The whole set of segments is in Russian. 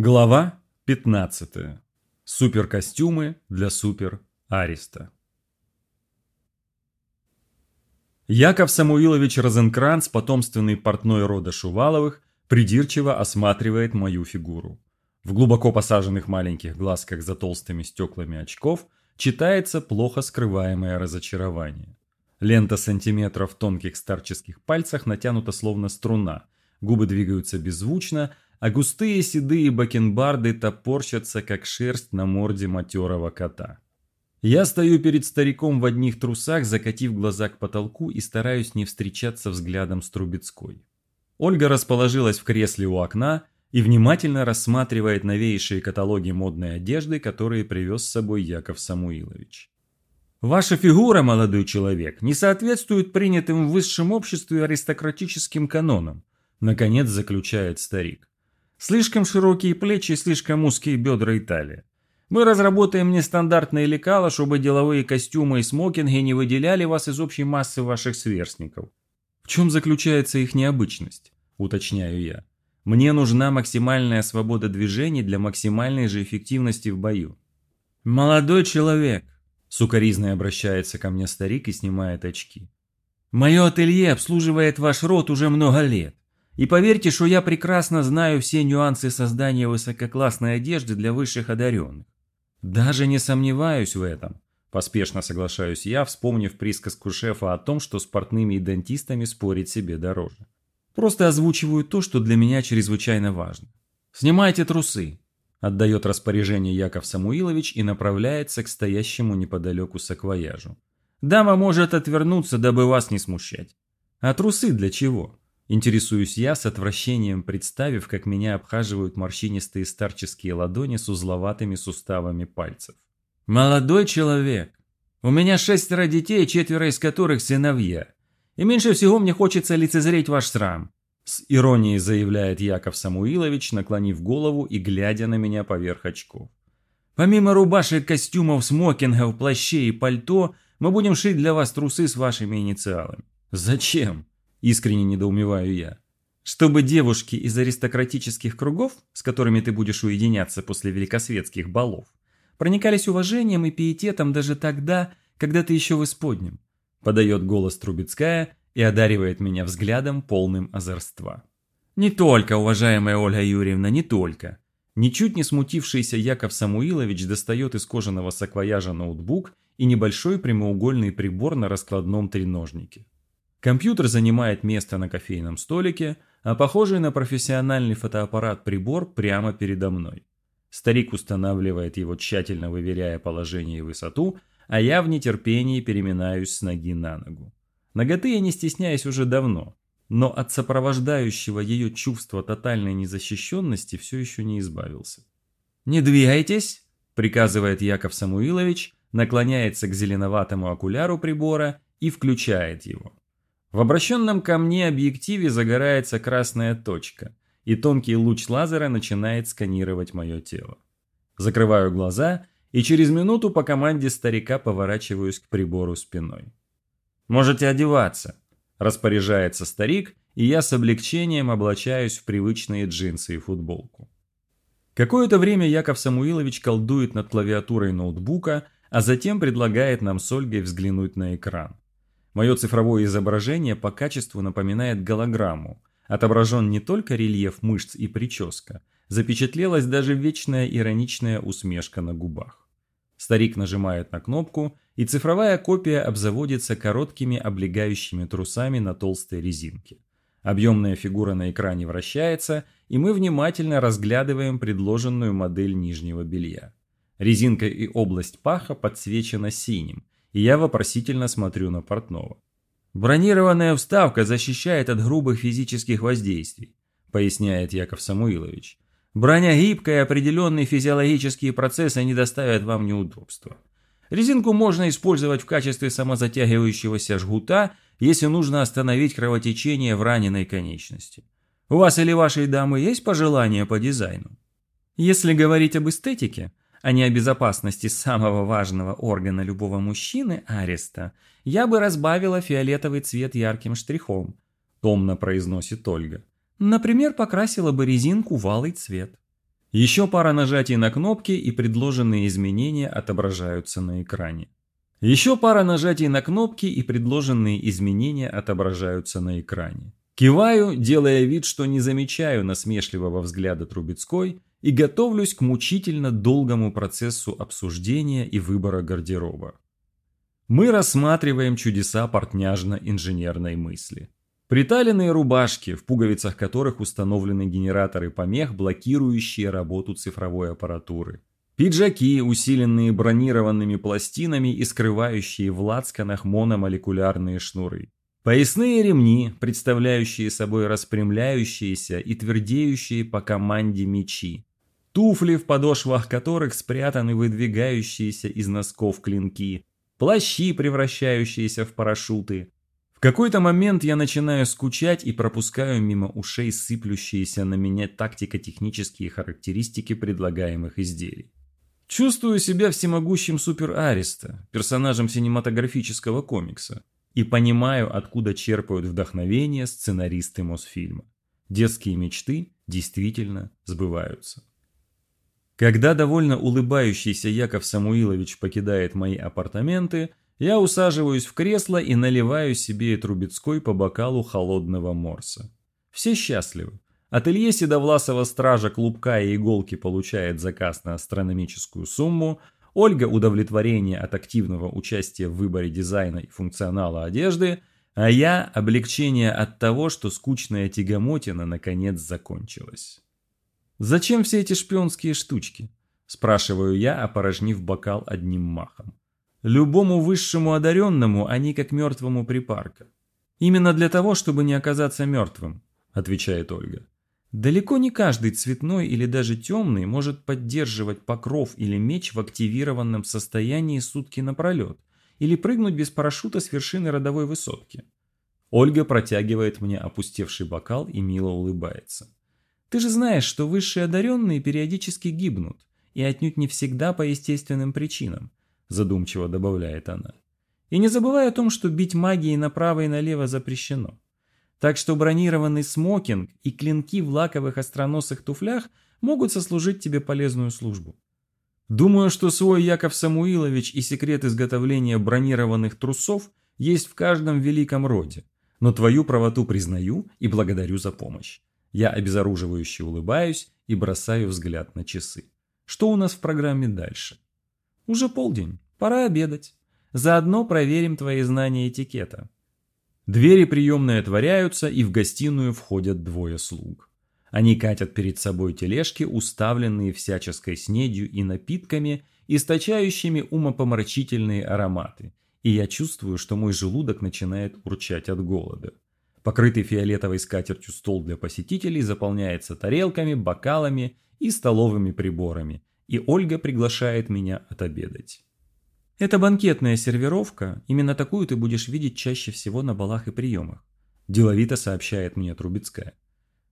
Глава 15. Суперкостюмы для супер-ареста. Яков Самуилович Розенкранц, потомственный портной рода Шуваловых, придирчиво осматривает мою фигуру. В глубоко посаженных маленьких глазках за толстыми стеклами очков читается плохо скрываемое разочарование. Лента сантиметров в тонких старческих пальцах натянута словно струна, губы двигаются беззвучно, а густые седые бакенбарды топорщатся, как шерсть на морде матерого кота. Я стою перед стариком в одних трусах, закатив глаза к потолку и стараюсь не встречаться взглядом с Трубецкой. Ольга расположилась в кресле у окна и внимательно рассматривает новейшие каталоги модной одежды, которые привез с собой Яков Самуилович. «Ваша фигура, молодой человек, не соответствует принятым в высшем обществе аристократическим канонам», наконец заключает старик. Слишком широкие плечи слишком узкие бедра и талия. Мы разработаем нестандартные лекала, чтобы деловые костюмы и смокинги не выделяли вас из общей массы ваших сверстников. В чем заключается их необычность? Уточняю я. Мне нужна максимальная свобода движений для максимальной же эффективности в бою. Молодой человек, сукоризно обращается ко мне старик и снимает очки. Мое ателье обслуживает ваш род уже много лет. И поверьте, что я прекрасно знаю все нюансы создания высококлассной одежды для высших одаренных. Даже не сомневаюсь в этом. Поспешно соглашаюсь я, вспомнив присказку шефа о том, что с портными и дантистами спорить себе дороже. Просто озвучиваю то, что для меня чрезвычайно важно. «Снимайте трусы», – отдает распоряжение Яков Самуилович и направляется к стоящему неподалеку саквояжу. «Дама может отвернуться, дабы вас не смущать. А трусы для чего?» Интересуюсь я с отвращением, представив, как меня обхаживают морщинистые старческие ладони с узловатыми суставами пальцев. «Молодой человек, у меня шестеро детей, четверо из которых сыновья. И меньше всего мне хочется лицезреть ваш срам», с иронией заявляет Яков Самуилович, наклонив голову и глядя на меня поверх очков. «Помимо рубашек, костюмов, смокингов, плащей и пальто, мы будем шить для вас трусы с вашими инициалами». «Зачем?» Искренне недоумеваю я. Чтобы девушки из аристократических кругов, с которыми ты будешь уединяться после великосветских балов, проникались уважением и пиететом даже тогда, когда ты еще в исподнем. Подает голос Трубецкая и одаривает меня взглядом, полным озорства. Не только, уважаемая Ольга Юрьевна, не только. Ничуть не смутившийся Яков Самуилович достает из кожаного саквояжа ноутбук и небольшой прямоугольный прибор на раскладном треножнике. Компьютер занимает место на кофейном столике, а похожий на профессиональный фотоаппарат прибор прямо передо мной. Старик устанавливает его, тщательно выверяя положение и высоту, а я в нетерпении переминаюсь с ноги на ногу. Ноготы я не стесняюсь уже давно, но от сопровождающего ее чувства тотальной незащищенности все еще не избавился. «Не двигайтесь!» – приказывает Яков Самуилович, наклоняется к зеленоватому окуляру прибора и включает его. В обращенном ко мне объективе загорается красная точка, и тонкий луч лазера начинает сканировать мое тело. Закрываю глаза и через минуту по команде старика поворачиваюсь к прибору спиной. «Можете одеваться», – распоряжается старик, и я с облегчением облачаюсь в привычные джинсы и футболку. Какое-то время Яков Самуилович колдует над клавиатурой ноутбука, а затем предлагает нам с Ольгой взглянуть на экран. Мое цифровое изображение по качеству напоминает голограмму. Отображен не только рельеф мышц и прическа, запечатлелась даже вечная ироничная усмешка на губах. Старик нажимает на кнопку, и цифровая копия обзаводится короткими облегающими трусами на толстой резинке. Объемная фигура на экране вращается, и мы внимательно разглядываем предложенную модель нижнего белья. Резинка и область паха подсвечена синим, и я вопросительно смотрю на портного. «Бронированная вставка защищает от грубых физических воздействий», поясняет Яков Самуилович. «Броня гибкая, определенные физиологические процессы не доставят вам неудобства. Резинку можно использовать в качестве самозатягивающегося жгута, если нужно остановить кровотечение в раненой конечности. У вас или вашей дамы есть пожелания по дизайну? Если говорить об эстетике, а не о безопасности самого важного органа любого мужчины, ареста, я бы разбавила фиолетовый цвет ярким штрихом, томно произносит Ольга. Например, покрасила бы резинку в алый цвет. Еще пара нажатий на кнопки и предложенные изменения отображаются на экране. Еще пара нажатий на кнопки и предложенные изменения отображаются на экране. Киваю, делая вид, что не замечаю насмешливого взгляда Трубецкой и готовлюсь к мучительно долгому процессу обсуждения и выбора гардероба. Мы рассматриваем чудеса портняжно-инженерной мысли. Приталенные рубашки, в пуговицах которых установлены генераторы помех, блокирующие работу цифровой аппаратуры. Пиджаки, усиленные бронированными пластинами и скрывающие в лацканах мономолекулярные шнуры. Поясные ремни, представляющие собой распрямляющиеся и твердеющие по команде мечи. Туфли, в подошвах которых спрятаны выдвигающиеся из носков клинки. Плащи, превращающиеся в парашюты. В какой-то момент я начинаю скучать и пропускаю мимо ушей сыплющиеся на меня тактико-технические характеристики предлагаемых изделий. Чувствую себя всемогущим супер-ариста, персонажем синематографического комикса, и понимаю, откуда черпают вдохновение сценаристы Мосфильма. Детские мечты действительно сбываются. Когда довольно улыбающийся Яков Самуилович покидает мои апартаменты – я усаживаюсь в кресло и наливаю себе Трубецкой по бокалу холодного морса. Все счастливы. Ателье Седовласова стража клубка и иголки получает заказ на астрономическую сумму, Ольга удовлетворение от активного участия в выборе дизайна и функционала одежды, а я облегчение от того, что скучная тягомотина наконец закончилась. «Зачем все эти шпионские штучки?» – спрашиваю я, опорожнив бокал одним махом. Любому высшему одаренному они как мертвому припарка. Именно для того, чтобы не оказаться мертвым, отвечает Ольга. Далеко не каждый цветной или даже темный может поддерживать покров или меч в активированном состоянии сутки напролет или прыгнуть без парашюта с вершины родовой высотки. Ольга протягивает мне опустевший бокал и мило улыбается. Ты же знаешь, что высшие одаренные периодически гибнут, и отнюдь не всегда по естественным причинам задумчиво добавляет она. И не забывай о том, что бить магией направо и налево запрещено. Так что бронированный смокинг и клинки в лаковых остроносых туфлях могут сослужить тебе полезную службу. Думаю, что свой Яков Самуилович и секрет изготовления бронированных трусов есть в каждом великом роде, но твою правоту признаю и благодарю за помощь. Я обезоруживающе улыбаюсь и бросаю взгляд на часы. Что у нас в программе дальше? Уже полдень, пора обедать. Заодно проверим твои знания этикета. Двери приемной отворяются, и в гостиную входят двое слуг. Они катят перед собой тележки, уставленные всяческой снедью и напитками, источающими умопомрачительные ароматы, и я чувствую, что мой желудок начинает урчать от голода. Покрытый фиолетовой скатертью стол для посетителей заполняется тарелками, бокалами и столовыми приборами, и Ольга приглашает меня отобедать. Это банкетная сервировка, именно такую ты будешь видеть чаще всего на балах и приемах, деловито сообщает мне Трубецкая.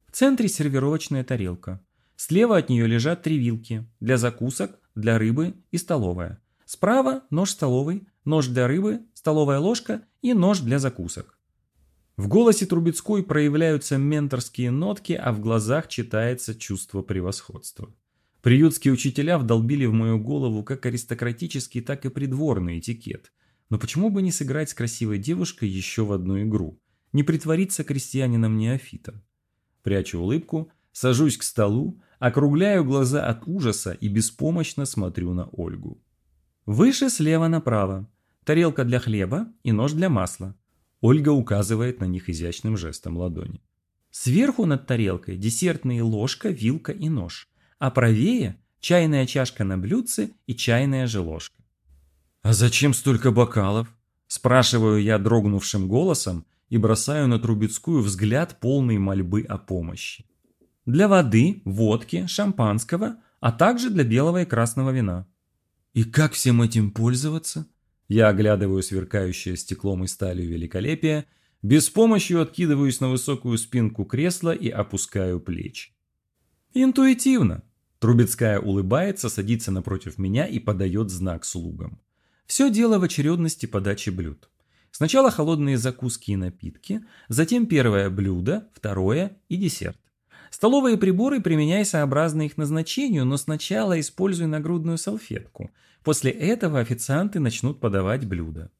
В центре сервировочная тарелка. Слева от нее лежат три вилки для закусок, для рыбы и столовая. Справа нож столовый, нож для рыбы, столовая ложка и нож для закусок. В голосе Трубецкой проявляются менторские нотки, а в глазах читается чувство превосходства. Приютские учителя вдолбили в мою голову как аристократический, так и придворный этикет. Но почему бы не сыграть с красивой девушкой еще в одну игру? Не притвориться крестьянином-неофитом? Прячу улыбку, сажусь к столу, округляю глаза от ужаса и беспомощно смотрю на Ольгу. Выше слева направо. Тарелка для хлеба и нож для масла. Ольга указывает на них изящным жестом ладони. Сверху над тарелкой десертные ложка, вилка и нож а правее чайная чашка на блюдце и чайная же ложка. «А зачем столько бокалов?» – спрашиваю я дрогнувшим голосом и бросаю на Трубецкую взгляд полный мольбы о помощи. «Для воды, водки, шампанского, а также для белого и красного вина». «И как всем этим пользоваться?» Я оглядываю сверкающее стеклом и сталью великолепие, без помощи откидываюсь на высокую спинку кресла и опускаю плечи. Интуитивно. Трубецкая улыбается, садится напротив меня и подает знак слугам. Все дело в очередности подачи блюд. Сначала холодные закуски и напитки, затем первое блюдо, второе и десерт. Столовые приборы применяй сообразно их назначению, но сначала используй нагрудную салфетку. После этого официанты начнут подавать блюда.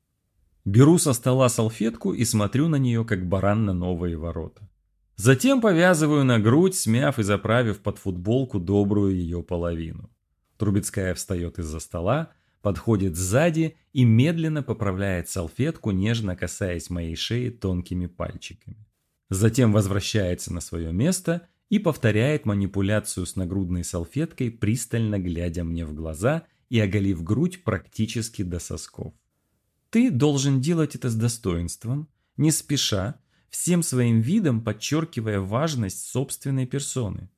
Беру со стола салфетку и смотрю на нее, как баран на новые ворота. Затем повязываю на грудь, смяв и заправив под футболку добрую ее половину. Трубецкая встает из-за стола, подходит сзади и медленно поправляет салфетку, нежно касаясь моей шеи тонкими пальчиками. Затем возвращается на свое место и повторяет манипуляцию с нагрудной салфеткой, пристально глядя мне в глаза и оголив грудь практически до сосков. Ты должен делать это с достоинством, не спеша, всем своим видом подчеркивая важность собственной персоны.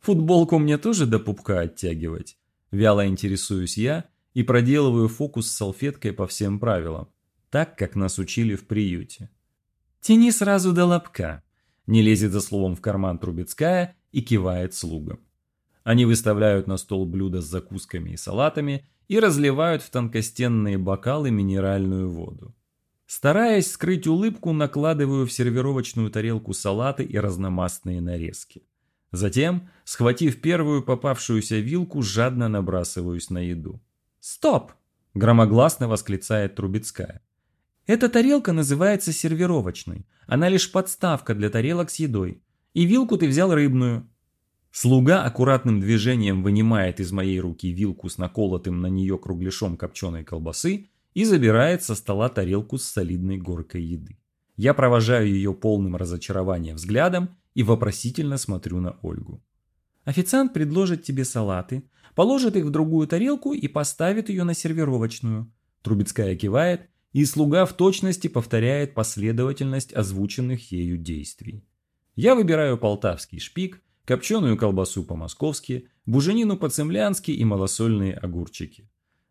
Футболку мне тоже до пупка оттягивать. Вяло интересуюсь я и проделываю фокус с салфеткой по всем правилам, так, как нас учили в приюте. Тяни сразу до лобка, не лезет за словом в карман Трубецкая и кивает слугам. Они выставляют на стол блюда с закусками и салатами и разливают в тонкостенные бокалы минеральную воду. Стараясь скрыть улыбку, накладываю в сервировочную тарелку салаты и разномастные нарезки. Затем, схватив первую попавшуюся вилку, жадно набрасываюсь на еду. «Стоп!» – громогласно восклицает Трубецкая. Эта тарелка называется сервировочной. Она лишь подставка для тарелок с едой. И вилку ты взял рыбную. Слуга аккуратным движением вынимает из моей руки вилку с наколотым на нее кругляшом копченой колбасы и забирает со стола тарелку с солидной горкой еды. Я провожаю ее полным разочарования взглядом и вопросительно смотрю на Ольгу. Официант предложит тебе салаты, положит их в другую тарелку и поставит ее на сервировочную. Трубецкая кивает и слуга в точности повторяет последовательность озвученных ею действий. Я выбираю полтавский шпик, копченую колбасу по-московски, буженину по-цемлянски и малосольные огурчики.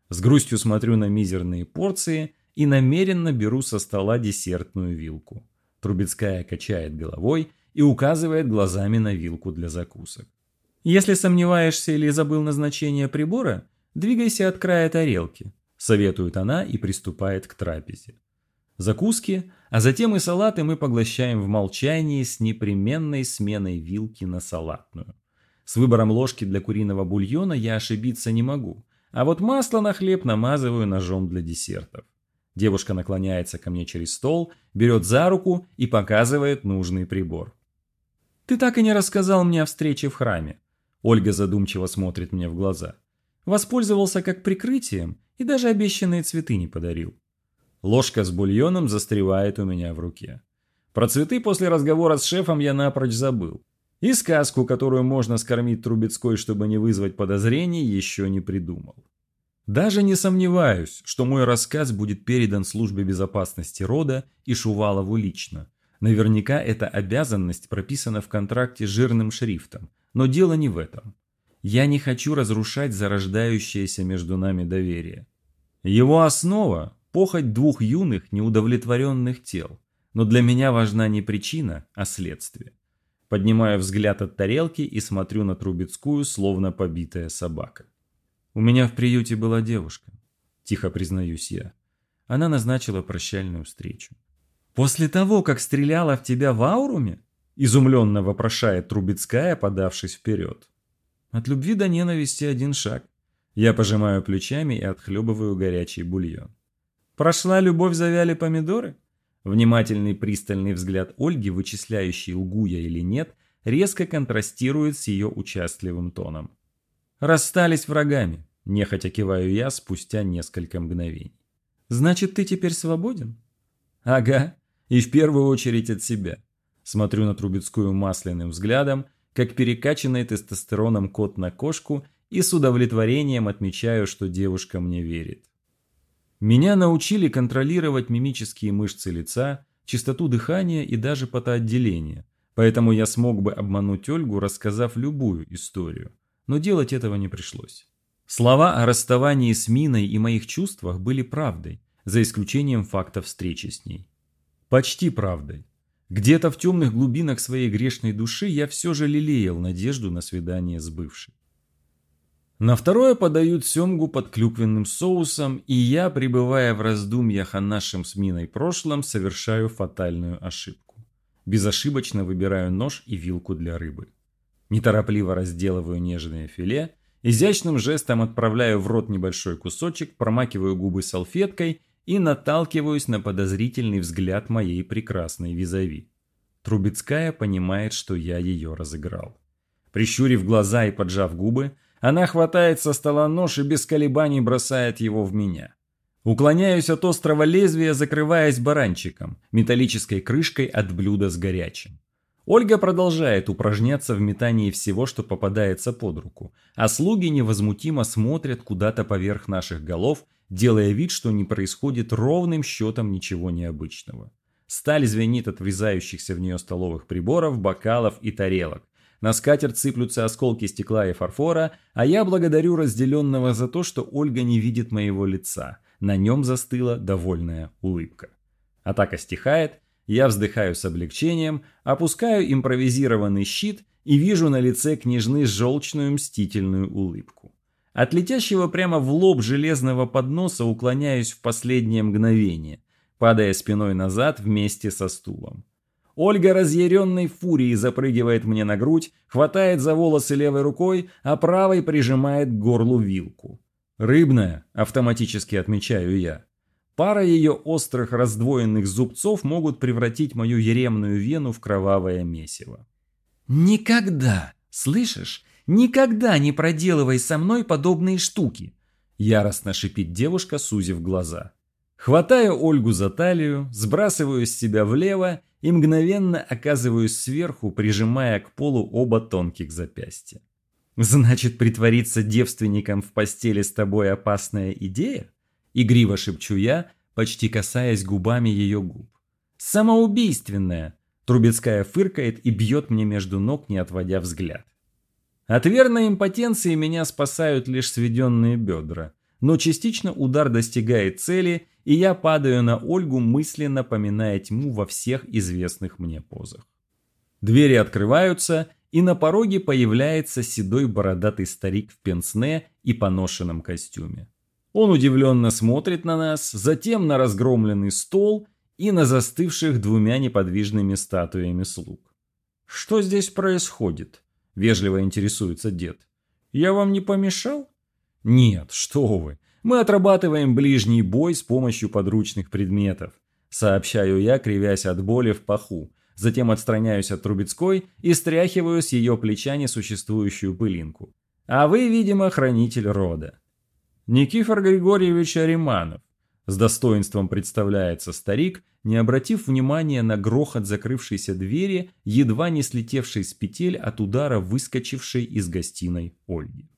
С грустью смотрю на мизерные порции и намеренно беру со стола десертную вилку. Трубецкая качает головой и указывает глазами на вилку для закусок. Если сомневаешься или забыл назначение прибора, двигайся от края тарелки советует она и приступает к трапезе. Закуски, а затем и салаты мы поглощаем в молчании с непременной сменой вилки на салатную. С выбором ложки для куриного бульона я ошибиться не могу, а вот масло на хлеб намазываю ножом для десертов. Девушка наклоняется ко мне через стол, берет за руку и показывает нужный прибор. «Ты так и не рассказал мне о встрече в храме». Ольга задумчиво смотрит мне в глаза. «Воспользовался как прикрытием и даже обещанные цветы не подарил. Ложка с бульоном застревает у меня в руке. Про цветы после разговора с шефом я напрочь забыл. И сказку, которую можно скормить Трубецкой, чтобы не вызвать подозрений, еще не придумал. Даже не сомневаюсь, что мой рассказ будет передан службе безопасности рода и Шувалову лично. Наверняка эта обязанность прописана в контракте жирным шрифтом, но дело не в этом. Я не хочу разрушать зарождающееся между нами доверие. Его основа – похоть двух юных, неудовлетворенных тел. Но для меня важна не причина, а следствие. Поднимаю взгляд от тарелки и смотрю на Трубецкую, словно побитая собака. У меня в приюте была девушка, тихо признаюсь я. Она назначила прощальную встречу. «После того, как стреляла в тебя в ауруме?» Изумленно вопрошает Трубецкая, подавшись вперед. От любви до ненависти один шаг. Я пожимаю плечами и отхлебываю горячий бульон. Прошла любовь, завяли помидоры? Внимательный пристальный взгляд Ольги, вычисляющий, лгу я или нет, резко контрастирует с ее участливым тоном. Расстались врагами, нехотя киваю я спустя несколько мгновений. Значит, ты теперь свободен? Ага, и в первую очередь от себя. Смотрю на Трубецкую масляным взглядом, как перекачанный тестостероном кот на кошку и с удовлетворением отмечаю, что девушка мне верит. Меня научили контролировать мимические мышцы лица, частоту дыхания и даже потоотделение, поэтому я смог бы обмануть Ольгу, рассказав любую историю, но делать этого не пришлось. Слова о расставании с Миной и моих чувствах были правдой, за исключением факта встречи с ней. Почти правдой. Где-то в темных глубинах своей грешной души я все же лелеял надежду на свидание с бывшей. На второе подают семгу под клюквенным соусом, и я, пребывая в раздумьях о нашем с Миной прошлом, совершаю фатальную ошибку. Безошибочно выбираю нож и вилку для рыбы. Неторопливо разделываю нежное филе, изящным жестом отправляю в рот небольшой кусочек, промакиваю губы салфеткой и наталкиваюсь на подозрительный взгляд моей прекрасной визави. Трубецкая понимает, что я ее разыграл. Прищурив глаза и поджав губы, она хватает со стола нож и без колебаний бросает его в меня. Уклоняюсь от острого лезвия, закрываясь баранчиком, металлической крышкой от блюда с горячим. Ольга продолжает упражняться в метании всего, что попадается под руку, а слуги невозмутимо смотрят куда-то поверх наших голов, делая вид, что не происходит ровным счетом ничего необычного. Сталь звенит от врезающихся в нее столовых приборов, бокалов и тарелок. На скатерть сыплются осколки стекла и фарфора, а я благодарю разделенного за то, что Ольга не видит моего лица – на нем застыла довольная улыбка. Атака стихает, я вздыхаю с облегчением, опускаю импровизированный щит и вижу на лице княжны желчную мстительную улыбку. От летящего прямо в лоб железного подноса уклоняюсь в последнее мгновение, падая спиной назад вместе со стулом. Ольга разъяренной фурией запрыгивает мне на грудь, хватает за волосы левой рукой, а правой прижимает к горлу вилку. Рыбная, автоматически отмечаю я. Пара ее острых раздвоенных зубцов могут превратить мою еремную вену в кровавое месиво. «Никогда, слышишь, никогда не проделывай со мной подобные штуки!» Яростно шипит девушка, сузив глаза. Хватаю Ольгу за талию, сбрасываю с себя влево и мгновенно оказываюсь сверху, прижимая к полу оба тонких запястья. Значит, притвориться девственником в постели с тобой опасная идея? Игриво шепчу я, почти касаясь губами ее губ. Самоубийственная. Трубецкая фыркает и бьет мне между ног, не отводя взгляд. От верной импотенции меня спасают лишь сведенные бедра, но частично удар достигает цели, и я падаю на Ольгу, мысленно поминая тьму во всех известных мне позах. Двери открываются, и на пороге появляется седой бородатый старик в пенсне и поношенном костюме. Он удивленно смотрит на нас, затем на разгромленный стол и на застывших двумя неподвижными статуями слуг. «Что здесь происходит?» – вежливо интересуется дед. «Я вам не помешал?» «Нет, что вы. Мы отрабатываем ближний бой с помощью подручных предметов», – сообщаю я, кривясь от боли в паху, Затем отстраняюсь от Трубецкой и стряхиваю с ее плеча несуществующую пылинку. А вы, видимо, хранитель рода. Никифор Григорьевич Ариманов. С достоинством представляется старик, не обратив внимания на грохот закрывшейся двери, едва не слетевшей с петель от удара выскочившей из гостиной Ольги.